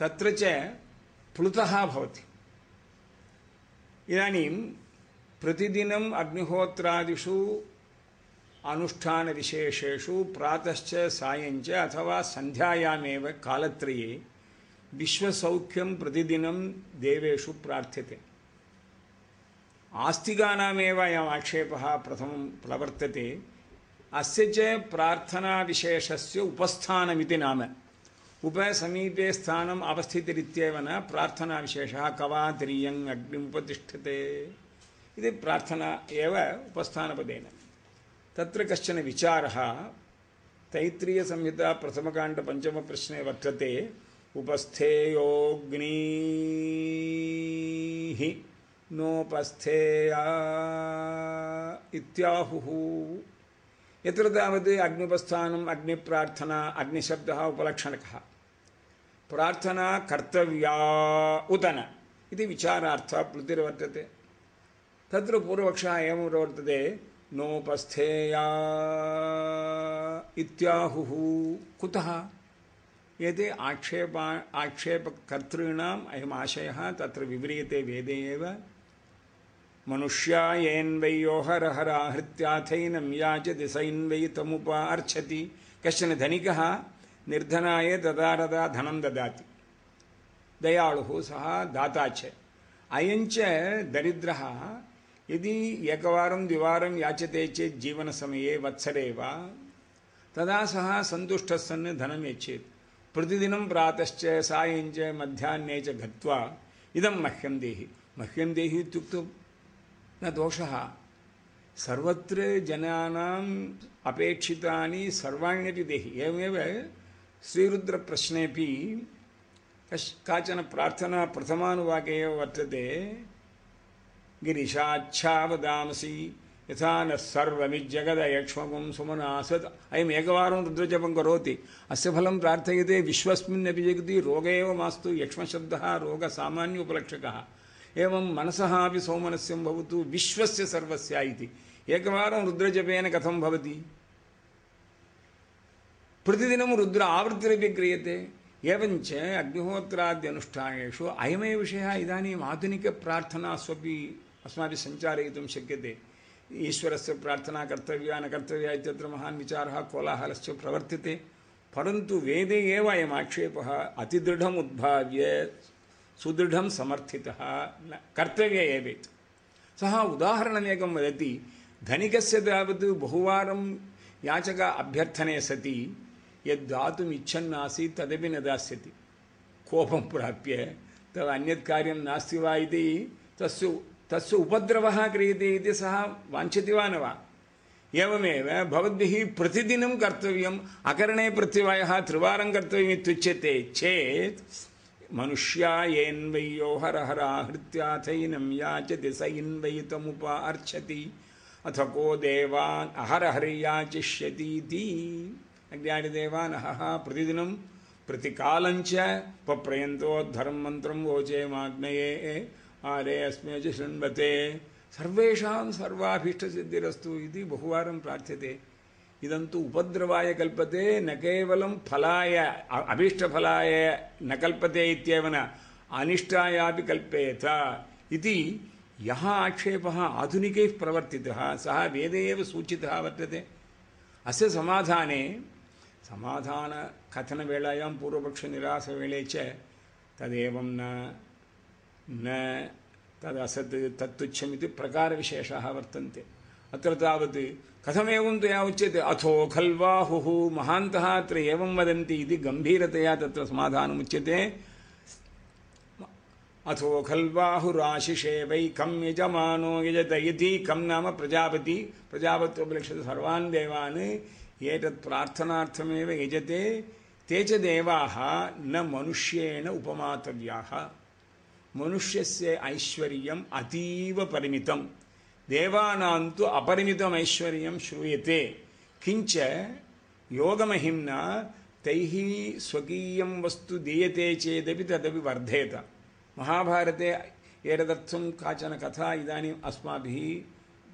तत्र च प्लुतः भवति। इदानीं प्रतिदिनम् अग्निहोत्रादिषु अनुष्ठानविशेषेषु प्रातश्च सायञ्च अथवा सन्ध्यायामेव कालत्रये विश्वसौख्यं प्रतिदिनं देवेषु प्रार्थ्यते। आस्तिकानामेव अयम् आक्षेपः प्रथमं प्रवर्तते। अस्य च प्रार्थनाविशेषस्य उपस्थानमिति नाम। ఉపసమీపే స్థానం అవస్థితిరిత్యేవ ప్రార్థనా విశేష కవాతిరియం అగ్ని ఉపతిష్టతే ఇది ప్రార్థనా ఏవ ఉపస్థానపదేన. తత్ర కశ్చన విచార తైత్రీయ సంహిత ప్రథమకాండ పంచమ ప్రశ్నే వర్తతే ఉపస్థేయోగ్ని నోపస్థేయా ఇత్యాహు. ఎత్ర తావత్ అగ్నిపస్థానం అగ్నిప్రార్థన అగ్నిశబ్ద ఉపలక్షణకः. प्रार्थना कर्तव्या उत न इति विचारार्थः प्लुतिर्वर्तते। तत्र पूर्वपक्षः एवं प्रवर्तते, नोपस्थेया इत्याहुः। कुतः? एते आक्षेपा, आक्षेपकर्तॄणाम् अयम् आशयः तत्र विव्रियते वेदे एव। मनुष्या येन्वय्योहरहराहृत्याथैनं याचति, सैन्वै तमुपार्च्छति। कश्चन धनिकः निर्धनाय तदा तदा धनं ददाति दयाळुः सः दाता च अयञ्च दरिद्रः यदि एकवारं द्विवारं याचते चेत् जीवनसमये वत्सरे वा तदा सः सन्तुष्टः सन् धनं यच्छेत् प्रतिदिनं प्रातश्च सायञ्च मध्याह्ने च गत्वा इदं मह्यं देहि मह्यं देहि इत्युक्तौ न दोषः सर्वत्र जनानाम् अपेक्षितानि सर्वाण्यपि देहि एवमेव श्रीरुद्रप्रश्नेपि कश् काचन प्रार्थना प्रथमानुवाके एव वर्तते गिरिशाच्छावदामसि यथा न सर्वमिज्जगदयक्ष्मकं सुमनासत् अयम् एकवारं रुद्रजपं करोति अस्य फलं प्रार्थयते विश्वस्मिन्नपि जगति रोग एव मास्तु यक्ष्मशब्दः रोगसामान्योपलक्षकः एवं मनसः अपि सौमनस्यं भवतु विश्वस्य सर्वस्य इति एकवारं रुद्रजपेन कथं भवति ప్రతిదినం రుద్ర ఆవృత్తిరపి క్రియతే ఏవంచ అగ్నిహోత్రాది అనుష్ఠానేషు అయమే విషయ ఇదానీం ఆధునిక ప్రార్థనా స్వపి అస్మాభిः సంచారయితుం శక్యతే. ఈశ్వరస్య ప్రార్థనా కర్తవ్యా నకర్తవ్యా ఇత్యత్ర మహాన్ విచార కోలాహలశ్చ ప్రవర్తితే. పరంతు వేదే ఏ అయం ఆక్షేప అతిదృఢం ఉద్భావ్య సుదృఢం సమర్థిత కర్తవ్య ఏవేత్. సహా ఉదాహరణమేకం వదతి ధనికస్య తావత్ బహువారం యాచక అభ్యర్థనే సతి. यद् दातुम् इच्छन्नासीत् तदपि न दास्यति। कोपं प्राप्य तव अन्यत् कार्यं नास्ति वा इति तस्य तस्य उपद्रवः क्रियते इति सः वाञ्छति वा न वा? एवमेव भवद्भिः प्रतिदिनं कर्तव्यम् अकरणे प्रत्यवायः त्रिवारं कर्तव्यम् इत्युच्यते चेत् मनुष्या येन्वय्यो हरहराहृत्याथैनं याचति स इन्वै तमुपार्च्छति अथ को देवान् अहरहर्याचिष्यतीति अज्ञानिदेवान् అజ్ఞాడిదేవా నహ ప్రతిదినం ప్రతికాలంచ ధర్మ మంత్రం ఓచేమాగ్నయే ఆరే అస్మేజ శృణ్వతే. సర్వేషాం సర్వాభీష్ట సిద్ధిరస్తు ఇది బహువారం ప్రార్థ్యతే ఇదంతు ఉపద్రవాయ కల్పతే న కేవలం ఫలాయ అభీష్టఫలాయ న కల్పతే ఇత్యవన అనిష్టాయాపి కల్పేత. ఇది యహ ఆక్షేప ఆధునికై ప్రవర్తిత సహ వేదే సూచిత వర్తతే. అస్య సమాధానే समाधानकथनवेलायां पूर्वपक्षनिरासवेळे च तदेवं न न तदसत् तत्तुच्छमिति प्रकारविशेषाः वर्तन्ते। अत्र तावत् कथमेवं त्वया उच्यते अथो खल्वाहुः महान्तः अत्र एवं वदन्ति इति गम्भीरतया तत्र समाधानमुच्यते। अथो खल्वाहुराशिषे वै कं यजमानो यजत इति कं नाम प्रजापति। प्रजापत्योपलक्ष्यते सर्वान् देवान् ఏతత్ ప్రార్థనార్థమేవ యజతే తేచ దేవా న మనుష్యేణ ఉపమాతవ్యా మనుష్యస్య ఐశ్వర్యం అతీవ పరిమితం. దేవానాంతు అపరిమితం ఐశ్వర్యం శ్రూయతే. కించ యోగమహిమ్న తై స్వకీయం వస్తు దీయతే చేదవి తదవి వర్ధేత. మహాభారతే ఏదర్థం కాచన కథ ఇదానీం అస్మాభి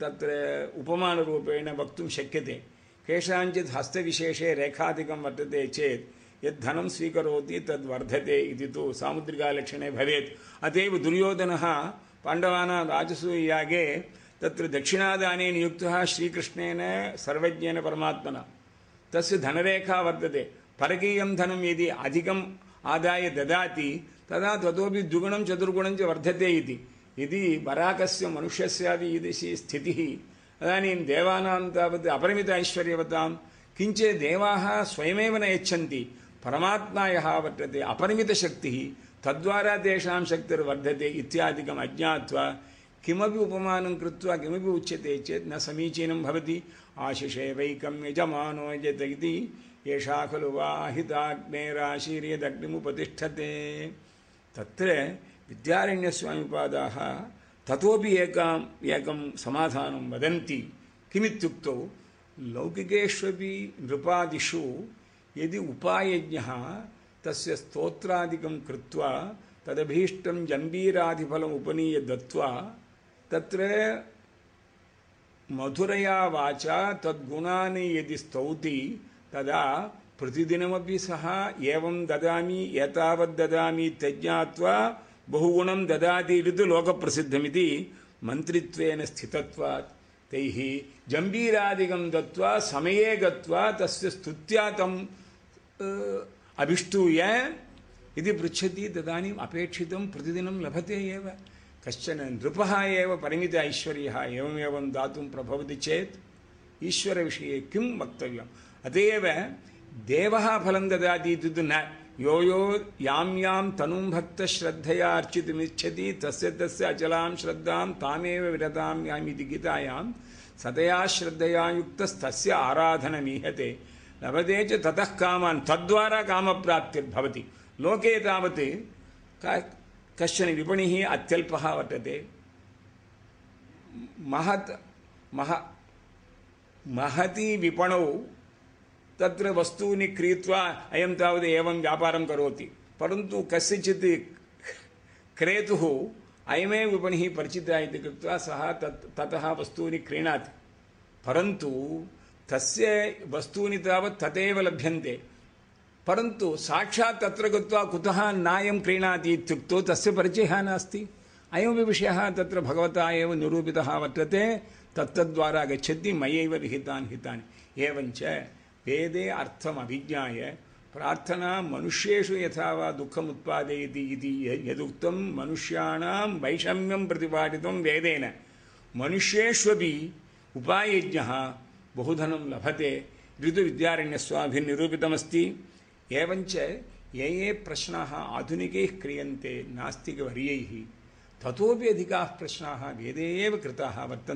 తత్ర ఉపమానరూపేణ వక్తుం శక్యతే. కేషాంచిత్ హస్త విశేషే రేఖాధికం వర్తతే చేత్ యద్ధనం స్వీకరోతి తద్వర్ధతే ఇది తు సాముద్రికాలక్షణే భవేత్. అతేవ దుర్యోధన పాండవానా రాజసూయాగే తత్ర దక్షిణాదానే నియుక్త శ్రీకృష్ణేన సర్వజ్ఞేన పరమాత్మన. తస్ ధనరేఖా వర్తతే పరకీయం ధనం ఇది అధికం ఆదాయ దాతి తదా తదోపి ద్విగుణం చతుర్గుణం చ వర్ధతే ఇది. ఇది వరాకస్య మనుష్యస్యాది ఈదృశీ స్థితి. ఇదానీం దేవానాం తావత్ అపరిమిత ఐశ్వర్యవతాం. కించే దేవా స్వయమేవ న యచ్చంతి పరమాత్మాయः అపరిమిత శక్తి. తద్వారా తేషాం శక్తి వర్ధతే ఇత్యాదికం అజ్ఞాత్వా. కిమపి ఉపమానం కృత్వా కిమపి ఉచ్యతే చేత్ న సమీచీనం భవతి. ఆశిషే వైకం యజమానోజత ఇది ఏషా ఖలు వాహితాగ్నేరాశీర్యదగ్నిముపతిష్టతే తత్ర విద్యారణ్యస్వామిపాదా తతోపి ఏకాం ఏకం సమాధానం వదంతి. కిమిత్యుక్త లౌకికేష్వపి నృపాదిషు ఎది ఉపాయజ్ఞ తస్య స్తోత్రాదికం కృత్వా తదభీష్టం జంబీరాధిఫలం ఉపనీయ దత్వా తత్ర మధురయా వాచ తద్గుణాన్ని ఎది స్తౌతి తదా ప్రతిదినమీ సహా ఏం దామి ఏతావద్దామి త్యజ్ఞాత్వా బహుగుణం దదాతి లోక లోకప్రసిద్ధమితి. మంత్రిత్వేన స్థితత్వాత్ తై జంభీరాదిగం దత్వా సమయే గత్వా తస్య స్థుత్యాతం అభిష్టూయ ఇది పృచ్చతి తదనీ అపేక్షితం ప్రతిదినం లభతే ఏవ. కశ్చన నృప ఏవ పరిమిత ఐశ్వర్య ఏమేవం దాతుం ప్రభవతి చేత్. ఈశ్వర విషయ కిం వక్తవ్యం. అత దేవ ఫలం దాతి ఇది यो यो यां यां तनुं भक्तश्रद्धया अर्चितुमिच्छति, तस्य तस्य अचलां श्रद्धां तामेव विरतां याम् इति गीतायां, सतया श्रद्धया युक्तस्तस्य आराधनमीहते। लभते च ततः कामान्, तद्वारा कामप्राप्तिर्भवति। लोके तावत् कश्चन विपणिः अत्यल्पः वर्तते। महत्, मह, महती विपणौ तत्र वस्तूनि क्रीत्वा अयं तावत् एवं व्यापारं करोति। परन्तु कस्यचित् क्रेतुः अयमेव विपणिः परिचिता इति कृत्वा सः तत्, ततः वस्तूनि क्रीणाति। परन्तु तस्य वस्तूनि तावत् तथैव लभ्यन्ते। परन्तु साक्षात् तत्र गत्वा कुतः नायं क्रीणाति इत्युक्तौ तस्य परिचयः नास्ति। अयमपि विषयः तत्र भगवता एव निरूपितः वर्तते, तत्तद्वारा गच्छति मयैव विहितानि हितानि। एवञ्च वेदे अर्थम् अभिज्ञाय प्रार्थना मनुष्येषु यथा वा दुःखम् उत्पादयति इति यदुक्तं मनुष्याणां वैषम्यं प्रतिपादितं वेदेन। मनुष्येष्वपि उपायज्ञः बहुधनं लभते। ऋतुविद्यारण्यस्वाभिर्निरूपितमस्ति। एवञ्च ये ये प्रश्नाः आधुनिकैः क्रियन्ते, नास्तिकवर्यैः ततोपि अधिकाः प्रश्नाः वेदे एव कृताः वर्तन्ते।